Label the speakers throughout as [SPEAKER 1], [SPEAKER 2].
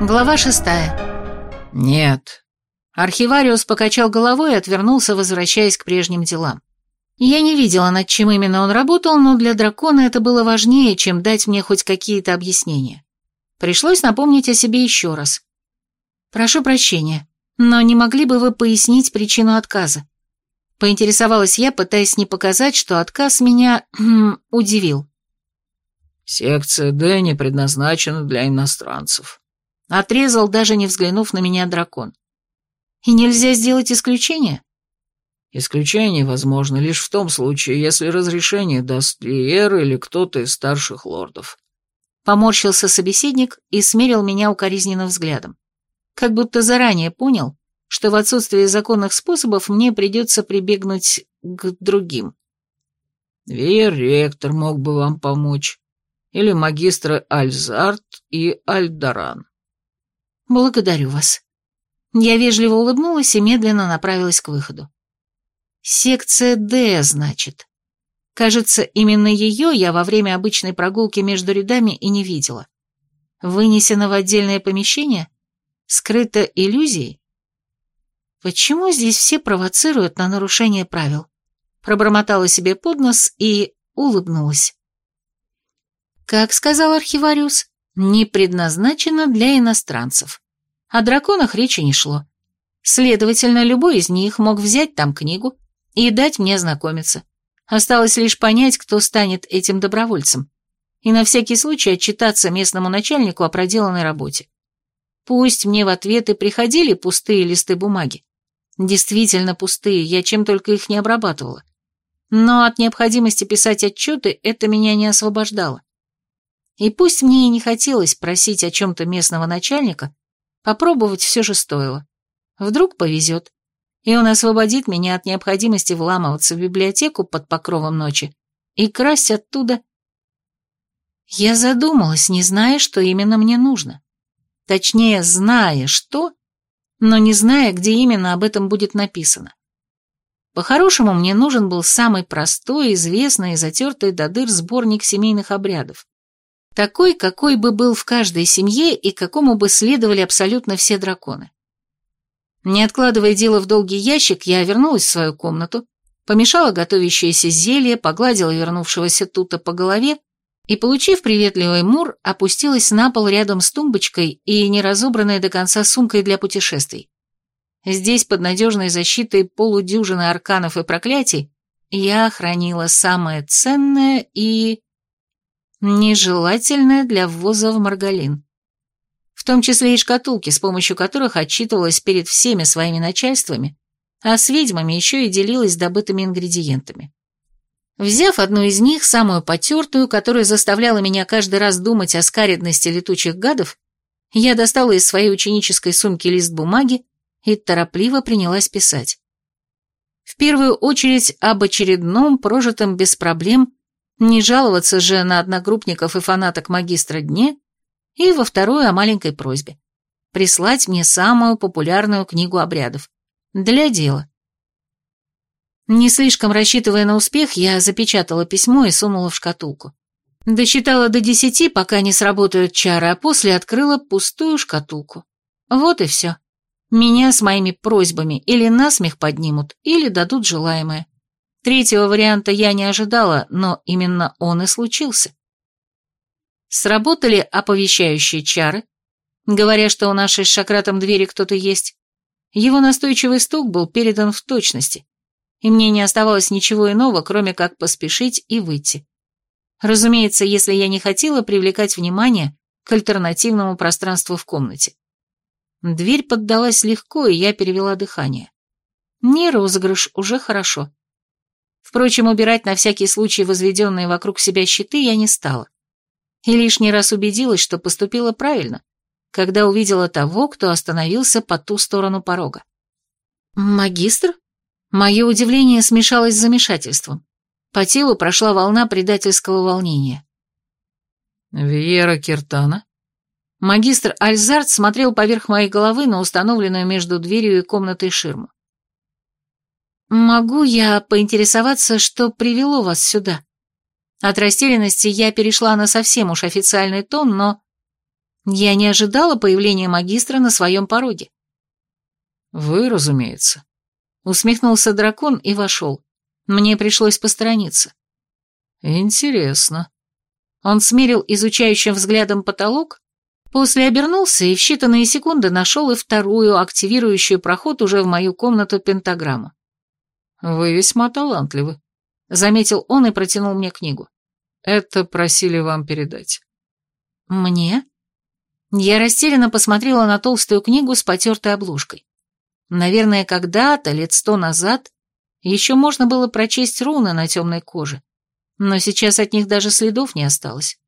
[SPEAKER 1] Глава шестая. Нет. Архивариус покачал головой и отвернулся, возвращаясь к прежним делам. Я не видела, над чем именно он работал, но для дракона это было важнее, чем дать мне хоть какие-то объяснения. Пришлось напомнить о себе еще раз. «Прошу прощения, но не могли бы вы пояснить причину отказа?» Поинтересовалась я, пытаясь не показать, что отказ меня удивил.
[SPEAKER 2] «Секция Д не предназначена для иностранцев», —
[SPEAKER 1] отрезал, даже не взглянув на меня дракон. «И нельзя сделать исключение?»
[SPEAKER 2] «Исключение возможно лишь в том случае, если разрешение даст Лиер или кто-то из старших лордов».
[SPEAKER 1] Поморщился собеседник и смерил меня укоризненным взглядом. Как будто заранее понял, что в отсутствии законных способов мне придется прибегнуть к другим.
[SPEAKER 2] Вер ректор мог бы вам помочь. Или магистры Альзарт и Альдаран.
[SPEAKER 1] Благодарю вас. Я вежливо улыбнулась и медленно направилась к выходу. Секция «Д», значит. Кажется, именно ее я во время обычной прогулки между рядами и не видела. Вынесено в отдельное помещение? Скрыто иллюзией? Почему здесь все провоцируют на нарушение правил? Пробормотала себе под нос и улыбнулась. Как сказал архивариус, не предназначено для иностранцев. О драконах речи не шло. Следовательно, любой из них мог взять там книгу и дать мне знакомиться. Осталось лишь понять, кто станет этим добровольцем. И на всякий случай отчитаться местному начальнику о проделанной работе. Пусть мне в ответы приходили пустые листы бумаги. Действительно пустые, я чем только их не обрабатывала. Но от необходимости писать отчеты это меня не освобождало. И пусть мне и не хотелось просить о чем-то местного начальника, попробовать все же стоило. Вдруг повезет, и он освободит меня от необходимости вламываться в библиотеку под покровом ночи и красть оттуда... Я задумалась, не зная, что именно мне нужно. Точнее, зная, что, но не зная, где именно об этом будет написано. По-хорошему, мне нужен был самый простой, известный и затертый до дыр сборник семейных обрядов. Такой, какой бы был в каждой семье и какому бы следовали абсолютно все драконы. Не откладывая дело в долгий ящик, я вернулась в свою комнату, помешала готовящееся зелье, погладила вернувшегося тута по голове и, получив приветливый мур, опустилась на пол рядом с тумбочкой и неразобранной до конца сумкой для путешествий. Здесь, под надежной защитой полудюжины арканов и проклятий, я хранила самое ценное и нежелательное для ввоза в Маргалин. В том числе и шкатулки, с помощью которых отчитывалась перед всеми своими начальствами, а с ведьмами еще и делилась добытыми ингредиентами. Взяв одну из них, самую потертую, которая заставляла меня каждый раз думать о скаредности летучих гадов, я достала из своей ученической сумки лист бумаги и торопливо принялась писать. В первую очередь об очередном, прожитом без проблем, не жаловаться же на одногруппников и фанаток магистра дне, и во вторую о маленькой просьбе. Прислать мне самую популярную книгу обрядов. Для дела. Не слишком рассчитывая на успех, я запечатала письмо и сунула в шкатулку. Досчитала до десяти, пока не сработают чары, а после открыла пустую шкатулку. Вот и все. Меня с моими просьбами или насмех поднимут, или дадут желаемое. Третьего варианта я не ожидала, но именно он и случился. Сработали оповещающие чары, говоря, что у нашей с Шакратом двери кто-то есть. Его настойчивый стук был передан в точности, и мне не оставалось ничего иного, кроме как поспешить и выйти. Разумеется, если я не хотела привлекать внимание к альтернативному пространству в комнате. Дверь поддалась легко, и я перевела дыхание. Не розыгрыш, уже хорошо. Впрочем, убирать на всякий случай возведенные вокруг себя щиты я не стала. И лишний раз убедилась, что поступила правильно, когда увидела того, кто остановился по ту сторону порога. «Магистр?» Мое удивление смешалось с замешательством. По телу прошла волна предательского волнения.
[SPEAKER 2] «Виера Киртана?»
[SPEAKER 1] Магистр Альзард смотрел поверх моей головы на установленную между дверью и комнатой ширму. «Могу я поинтересоваться, что привело вас сюда?» От растерянности я перешла на совсем уж официальный тон, но... Я не ожидала появления магистра на своем пороге.
[SPEAKER 2] «Вы, разумеется», —
[SPEAKER 1] усмехнулся дракон и вошел. Мне пришлось посторониться.
[SPEAKER 2] «Интересно».
[SPEAKER 1] Он смерил изучающим взглядом потолок, после обернулся и в считанные секунды нашел и вторую, активирующую проход уже в мою комнату пентаграмму.
[SPEAKER 2] «Вы весьма талантливы», —
[SPEAKER 1] заметил он и протянул мне книгу.
[SPEAKER 2] «Это просили вам передать».
[SPEAKER 1] «Мне?» Я растерянно посмотрела на толстую книгу с потертой обложкой. Наверное, когда-то, лет сто назад, еще можно было прочесть руны на темной коже, но сейчас от них даже следов не осталось.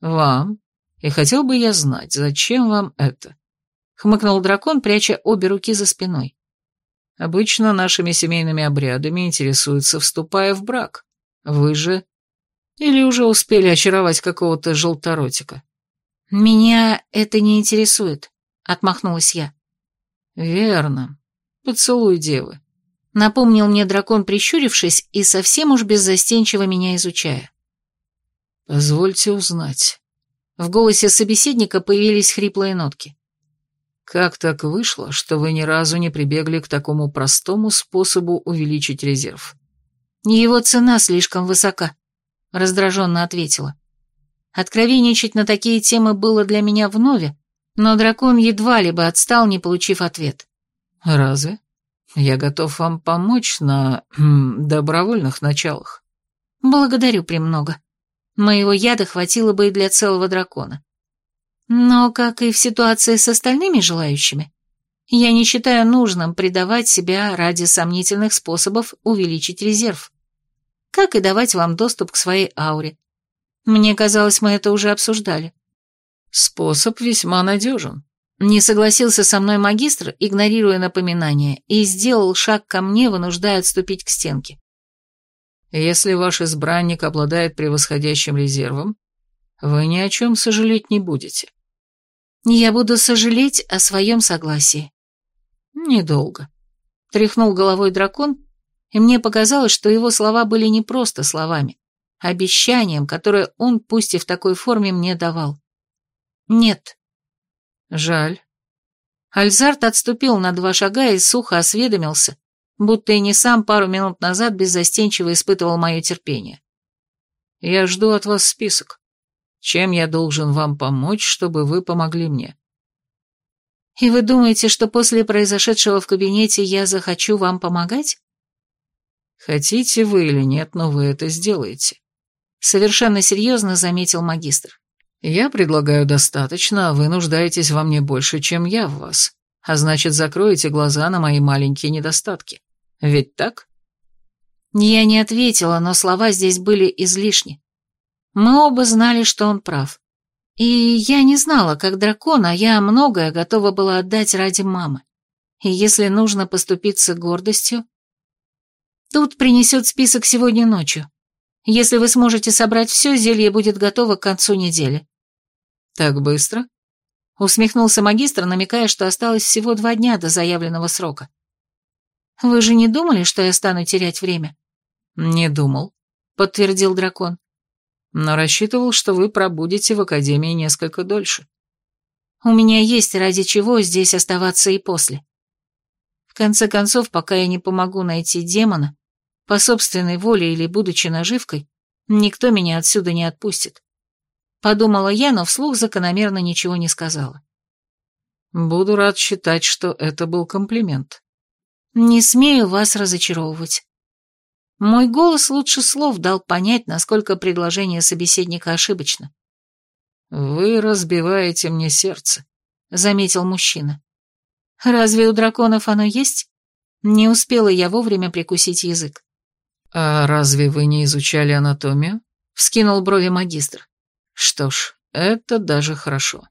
[SPEAKER 2] «Вам? И хотел бы я знать, зачем вам это?» — хмыкнул дракон, пряча обе руки за спиной. «Обычно нашими семейными обрядами интересуются, вступая в брак. Вы же...» Или уже успели очаровать какого-то желторотика?»
[SPEAKER 1] «Меня это не интересует», — отмахнулась я.
[SPEAKER 2] «Верно. Поцелуй девы», —
[SPEAKER 1] напомнил мне дракон, прищурившись и совсем уж беззастенчиво меня изучая.
[SPEAKER 2] «Позвольте узнать».
[SPEAKER 1] В голосе собеседника появились хриплые нотки.
[SPEAKER 2] «Как так вышло, что вы ни разу не прибегли к такому простому способу увеличить резерв?»
[SPEAKER 1] «Его цена слишком высока», — раздраженно ответила. Откровенничать на такие темы было для меня вновь, но дракон едва ли бы отстал, не получив ответ.
[SPEAKER 2] «Разве? Я готов вам помочь на хм, добровольных началах».
[SPEAKER 1] «Благодарю премного. Моего яда хватило бы и для целого дракона. Но, как и в ситуации с остальными желающими, я не считаю нужным предавать себя ради сомнительных способов увеличить резерв. Как и давать вам доступ к своей ауре, мне казалось, мы это уже обсуждали.
[SPEAKER 2] Способ весьма надежен.
[SPEAKER 1] Не согласился со мной магистр, игнорируя напоминание, и сделал шаг ко мне, вынуждая отступить к стенке.
[SPEAKER 2] Если ваш избранник обладает превосходящим резервом, вы ни о чем сожалеть не будете.
[SPEAKER 1] Я буду сожалеть о своем согласии.
[SPEAKER 2] Недолго.
[SPEAKER 1] Тряхнул головой дракон, и мне показалось, что его слова были не просто словами, обещанием, которое он, пусть и в такой форме, мне давал. Нет.
[SPEAKER 2] Жаль.
[SPEAKER 1] Альзарт отступил на два шага и сухо осведомился, будто и не сам пару минут назад беззастенчиво испытывал мое терпение.
[SPEAKER 2] Я жду от вас список. Чем я должен вам помочь, чтобы вы помогли мне?
[SPEAKER 1] И вы думаете, что после произошедшего в кабинете я захочу вам помогать?
[SPEAKER 2] Хотите вы или нет, но вы это сделаете.
[SPEAKER 1] Совершенно серьезно заметил магистр.
[SPEAKER 2] Я предлагаю достаточно, а вы нуждаетесь во мне больше, чем я в вас. А значит, закроете глаза на мои маленькие недостатки. Ведь так?
[SPEAKER 1] Я не ответила, но слова здесь были излишни. Мы оба знали, что он прав. И я не знала, как дракон, а я многое готова была отдать ради мамы. И если нужно поступиться гордостью... Тут принесет список сегодня ночью. Если вы сможете собрать все, зелье будет готово к концу недели».
[SPEAKER 2] «Так быстро?»
[SPEAKER 1] Усмехнулся магистр, намекая, что осталось всего два дня до заявленного срока. «Вы же не думали, что я стану терять время?»
[SPEAKER 2] «Не думал», — подтвердил дракон. «Но рассчитывал, что вы пробудете в Академии несколько дольше».
[SPEAKER 1] «У меня есть ради чего здесь оставаться и после. В конце концов, пока я не помогу найти демона, по собственной воле или будучи наживкой, никто меня отсюда не отпустит. Подумала я, но вслух закономерно ничего не сказала.
[SPEAKER 2] Буду рад считать, что это был комплимент.
[SPEAKER 1] Не смею вас разочаровывать. Мой голос лучше слов дал понять, насколько предложение собеседника ошибочно.
[SPEAKER 2] «Вы разбиваете мне сердце», — заметил мужчина.
[SPEAKER 1] «Разве у драконов оно есть?» Не успела я вовремя прикусить язык.
[SPEAKER 2] «А разве вы не изучали анатомию?» — вскинул брови магистр. «Что ж, это даже хорошо.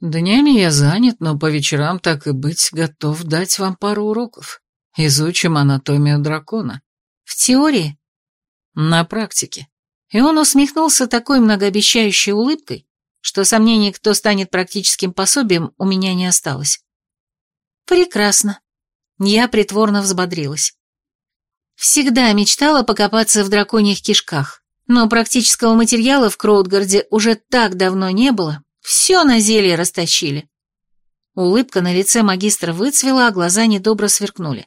[SPEAKER 2] Днями я занят, но по вечерам, так и быть, готов дать вам пару уроков. Изучим анатомию дракона».
[SPEAKER 1] «В теории?»
[SPEAKER 2] «На практике».
[SPEAKER 1] И он усмехнулся такой многообещающей улыбкой, что сомнений, кто станет практическим пособием, у меня не осталось. «Прекрасно». Я притворно взбодрилась. Всегда мечтала покопаться в драконьих кишках, но практического материала в Кроудгарде уже так давно не было, Все на зелье растащили. Улыбка на лице магистра выцвела, а глаза недобро сверкнули.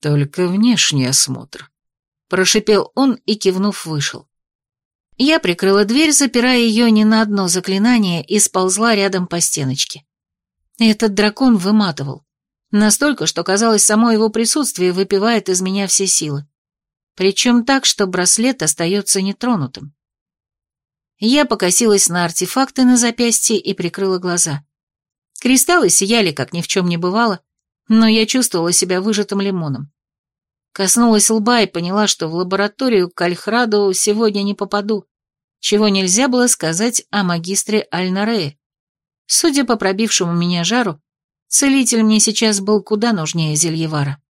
[SPEAKER 2] «Только внешний осмотр», — прошипел он и, кивнув, вышел.
[SPEAKER 1] Я прикрыла дверь, запирая ее не на одно заклинание, и сползла рядом по стеночке. Этот дракон выматывал. Настолько, что, казалось, само его присутствие выпивает из меня все силы. Причем так, что браслет остается нетронутым. Я покосилась на артефакты на запястье и прикрыла глаза. Кристаллы сияли, как ни в чем не бывало, но я чувствовала себя выжатым лимоном. Коснулась лба и поняла, что в лабораторию к Альхраду сегодня не попаду, чего нельзя было сказать о магистре Альнарее. Судя по пробившему меня жару, целитель мне сейчас был куда нужнее Зельевара.